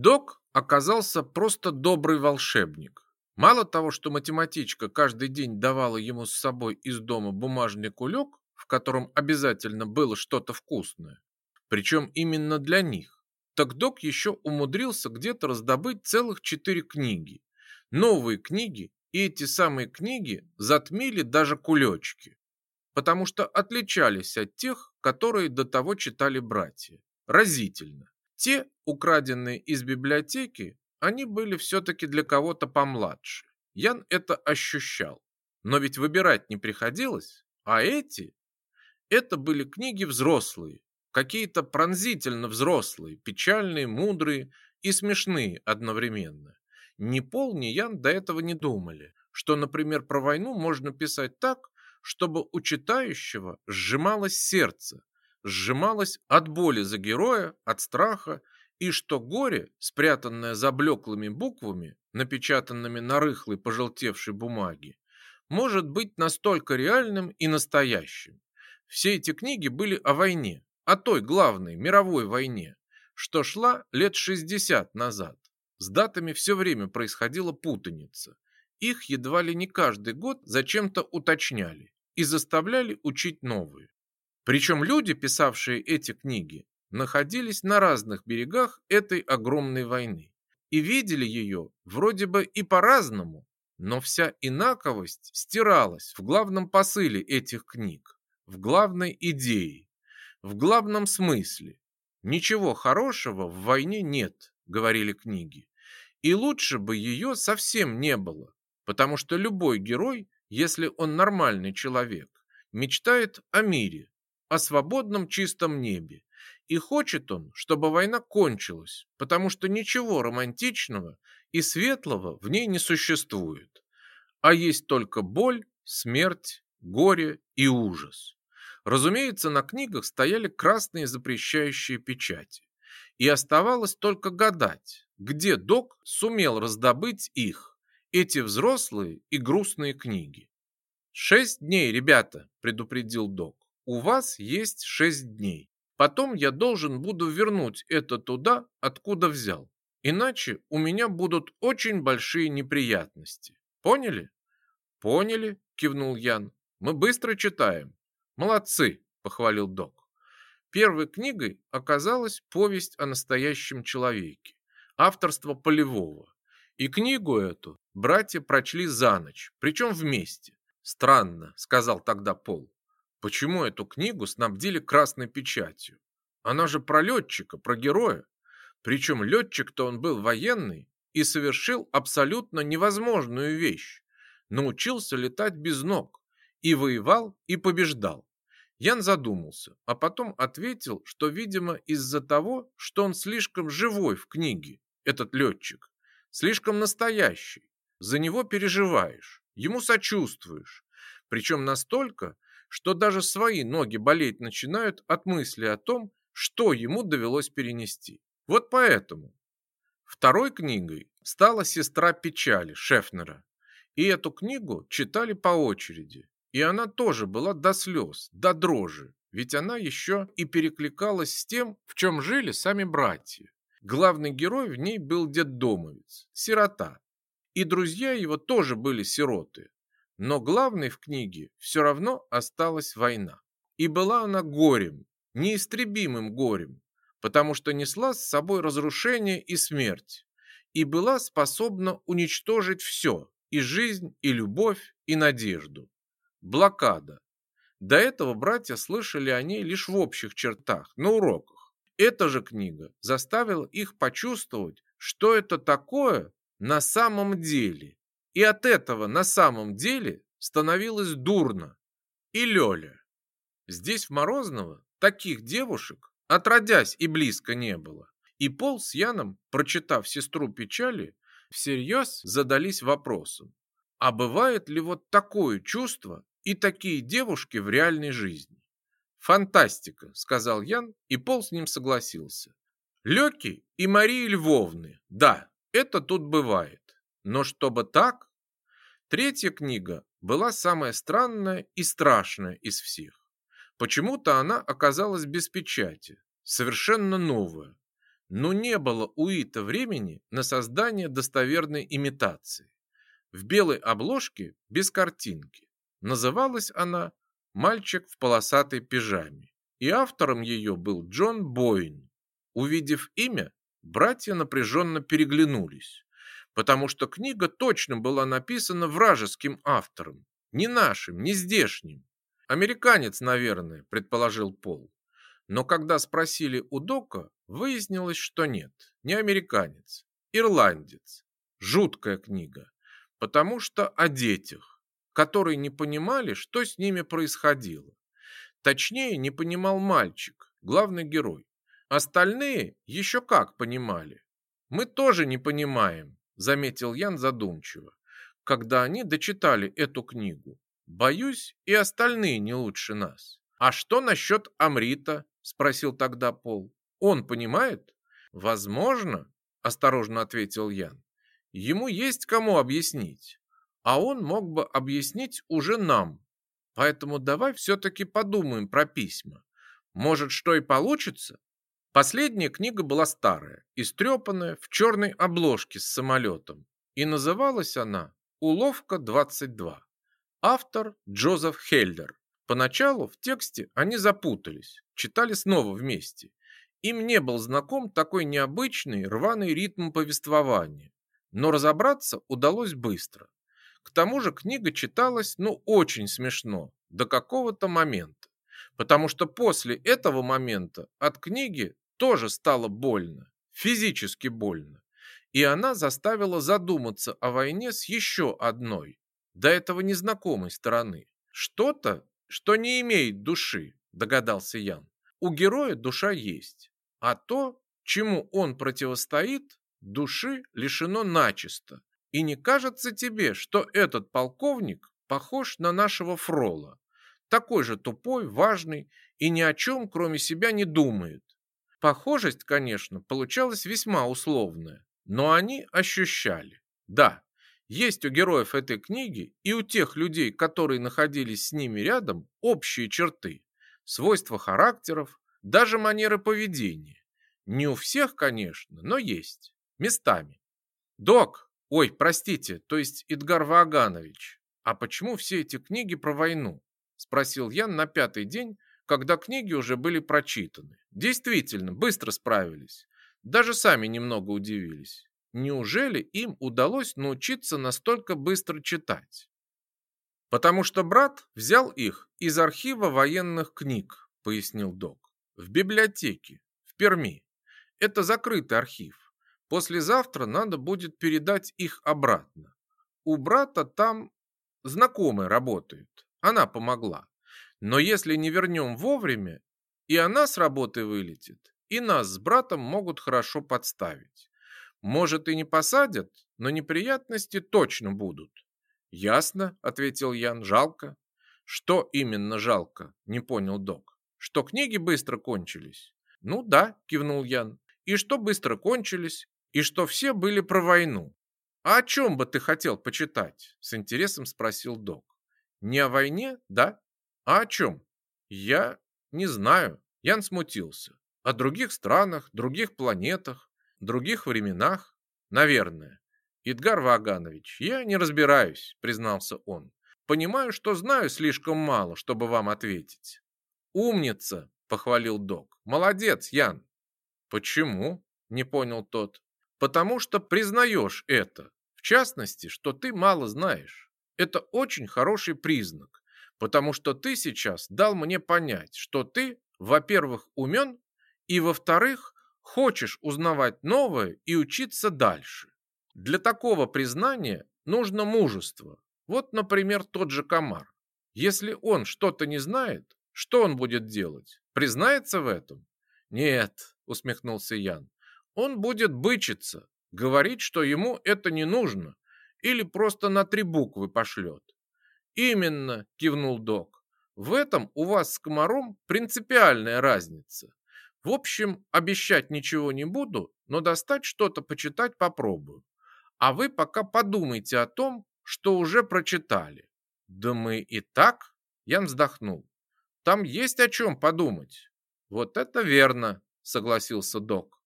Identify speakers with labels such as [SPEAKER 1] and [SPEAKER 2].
[SPEAKER 1] Док оказался просто добрый волшебник. Мало того, что математичка каждый день давала ему с собой из дома бумажный кулек, в котором обязательно было что-то вкусное, причем именно для них, так док еще умудрился где-то раздобыть целых четыре книги. Новые книги, и эти самые книги затмили даже кулечки, потому что отличались от тех, которые до того читали братья. Разительно. Те, украденные из библиотеки, они были все-таки для кого-то помладше. Ян это ощущал. Но ведь выбирать не приходилось. А эти? Это были книги взрослые. Какие-то пронзительно взрослые, печальные, мудрые и смешные одновременно. Ни Пол, ни Ян до этого не думали, что, например, про войну можно писать так, чтобы у читающего сжималось сердце, сжималось от боли за героя, от страха и что горе, спрятанное за блеклыми буквами, напечатанными на рыхлой пожелтевшей бумаге, может быть настолько реальным и настоящим. Все эти книги были о войне, о той главной мировой войне, что шла лет 60 назад. С датами все время происходила путаница. Их едва ли не каждый год зачем-то уточняли и заставляли учить новые. Причем люди, писавшие эти книги, находились на разных берегах этой огромной войны и видели ее вроде бы и по-разному, но вся инаковость стиралась в главном посыле этих книг, в главной идее, в главном смысле. Ничего хорошего в войне нет, говорили книги. И лучше бы ее совсем не было, потому что любой герой, если он нормальный человек, мечтает о мире, о свободном чистом небе и хочет он, чтобы война кончилась, потому что ничего романтичного и светлого в ней не существует, а есть только боль, смерть, горе и ужас. Разумеется, на книгах стояли красные запрещающие печати, и оставалось только гадать, где док сумел раздобыть их, эти взрослые и грустные книги. «Шесть дней, ребята», – предупредил док. «У вас есть шесть дней. Потом я должен буду вернуть это туда, откуда взял. Иначе у меня будут очень большие неприятности. Поняли? Поняли, кивнул Ян. Мы быстро читаем. Молодцы, похвалил Док. Первой книгой оказалась повесть о настоящем человеке, авторство Полевого. И книгу эту братья прочли за ночь, причем вместе. Странно, сказал тогда Пол. Почему эту книгу снабдили красной печатью? Она же про летчика, про героя. Причем летчик-то он был военный и совершил абсолютно невозможную вещь. Научился летать без ног. И воевал, и побеждал. Ян задумался, а потом ответил, что, видимо, из-за того, что он слишком живой в книге, этот летчик, слишком настоящий. За него переживаешь, ему сочувствуешь. Причем настолько, что даже свои ноги болеть начинают от мысли о том, что ему довелось перенести. Вот поэтому. Второй книгой стала «Сестра печали» Шефнера. И эту книгу читали по очереди. И она тоже была до слез, до дрожи, ведь она еще и перекликалась с тем, в чем жили сами братья. Главный герой в ней был детдомовец, сирота. И друзья его тоже были сироты, но главной в книге все равно осталась война. И была она горем, неистребимым горем, потому что несла с собой разрушение и смерть, и была способна уничтожить все, и жизнь, и любовь, и надежду. Блокада. До этого братья слышали о ней лишь в общих чертах, на уроках. Эта же книга заставила их почувствовать, что это такое на самом деле и от этого на самом деле становилось дурно. И Лёля. Здесь в Морозново таких девушек отродясь и близко не было. И Пол с Яном, прочитав «Сестру печали», всерьез задались вопросом, а бывает ли вот такое чувство и такие девушки в реальной жизни? Фантастика, сказал Ян, и Пол с ним согласился. Лёки и Марии Львовны, да, это тут бывает. Но чтобы так, Третья книга была самая странная и страшная из всех. Почему-то она оказалась без печати, совершенно новая. но не было у Ита времени на создание достоверной имитации. В белой обложке без картинки. Называлась она «Мальчик в полосатой пижаме», и автором ее был Джон Бойн. Увидев имя, братья напряженно переглянулись, потому что книга точно была написана вражеским автором, не нашим, не здешним. Американец, наверное, предположил Пол. Но когда спросили у Дока, выяснилось, что нет, не американец, ирландец. Жуткая книга, потому что о детях, которые не понимали, что с ними происходило. Точнее, не понимал мальчик, главный герой. Остальные еще как понимали. Мы тоже не понимаем, заметил Ян задумчиво, когда они дочитали эту книгу. Боюсь, и остальные не лучше нас. А что насчет Амрита? спросил тогда Пол. Он понимает? Возможно, осторожно ответил Ян. Ему есть кому объяснить, а он мог бы объяснить уже нам. Поэтому давай все-таки подумаем про письма. Может, что и получится? Последняя книга была старая, истрепанная, в черной обложке с самолетом. И называлась она «Уловка 22». Автор Джозеф Хельдер. Поначалу в тексте они запутались, читали снова вместе. Им не был знаком такой необычный рваный ритм повествования, но разобраться удалось быстро. К тому же книга читалась, ну, очень смешно, до какого-то момента. Потому что после этого момента от книги тоже стало больно, физически больно. И она заставила задуматься о войне с еще одной, до этого незнакомой стороны. Что-то, что не имеет души, догадался Ян. У героя душа есть, а то, чему он противостоит, души лишено начисто. И не кажется тебе, что этот полковник похож на нашего Фрола? Такой же тупой, важный и ни о чем, кроме себя, не думает. Похожесть, конечно, получалась весьма условная, но они ощущали. Да, есть у героев этой книги и у тех людей, которые находились с ними рядом, общие черты, свойства характеров, даже манеры поведения. Не у всех, конечно, но есть. Местами. Док, ой, простите, то есть Идгар Ваганович, а почему все эти книги про войну? Спросил Ян на пятый день, когда книги уже были прочитаны. Действительно, быстро справились. Даже сами немного удивились. Неужели им удалось научиться настолько быстро читать? Потому что брат взял их из архива военных книг, пояснил док. В библиотеке, в Перми. Это закрытый архив. Послезавтра надо будет передать их обратно. У брата там знакомая работает. Она помогла. Но если не вернем вовремя, и она с работы вылетит, и нас с братом могут хорошо подставить. Может и не посадят, но неприятности точно будут. Ясно, ответил Ян, жалко. Что именно жалко? Не понял док. Что книги быстро кончились? Ну да, кивнул Ян. И что быстро кончились, и что все были про войну. А о чем бы ты хотел почитать? С интересом спросил док. Не о войне, да? А о чем? Я не знаю. Ян смутился. О других странах, других планетах, других временах, наверное. Идгар Ваганович, я не разбираюсь, признался он. Понимаю, что знаю слишком мало, чтобы вам ответить. Умница, похвалил док. Молодец, Ян. Почему? Не понял тот. Потому что признаешь это. В частности, что ты мало знаешь. Это очень хороший признак потому что ты сейчас дал мне понять, что ты, во-первых, умен, и, во-вторых, хочешь узнавать новое и учиться дальше. Для такого признания нужно мужество. Вот, например, тот же комар. Если он что-то не знает, что он будет делать? Признается в этом? Нет, усмехнулся Ян. Он будет бычиться, говорить, что ему это не нужно, или просто на три буквы пошлет. Именно, кивнул док. В этом у вас с комаром принципиальная разница. В общем, обещать ничего не буду, но достать что-то почитать попробую. А вы пока подумайте о том, что уже прочитали. Да мы и так, Ян вздохнул. Там есть о чем подумать. Вот это верно, согласился док.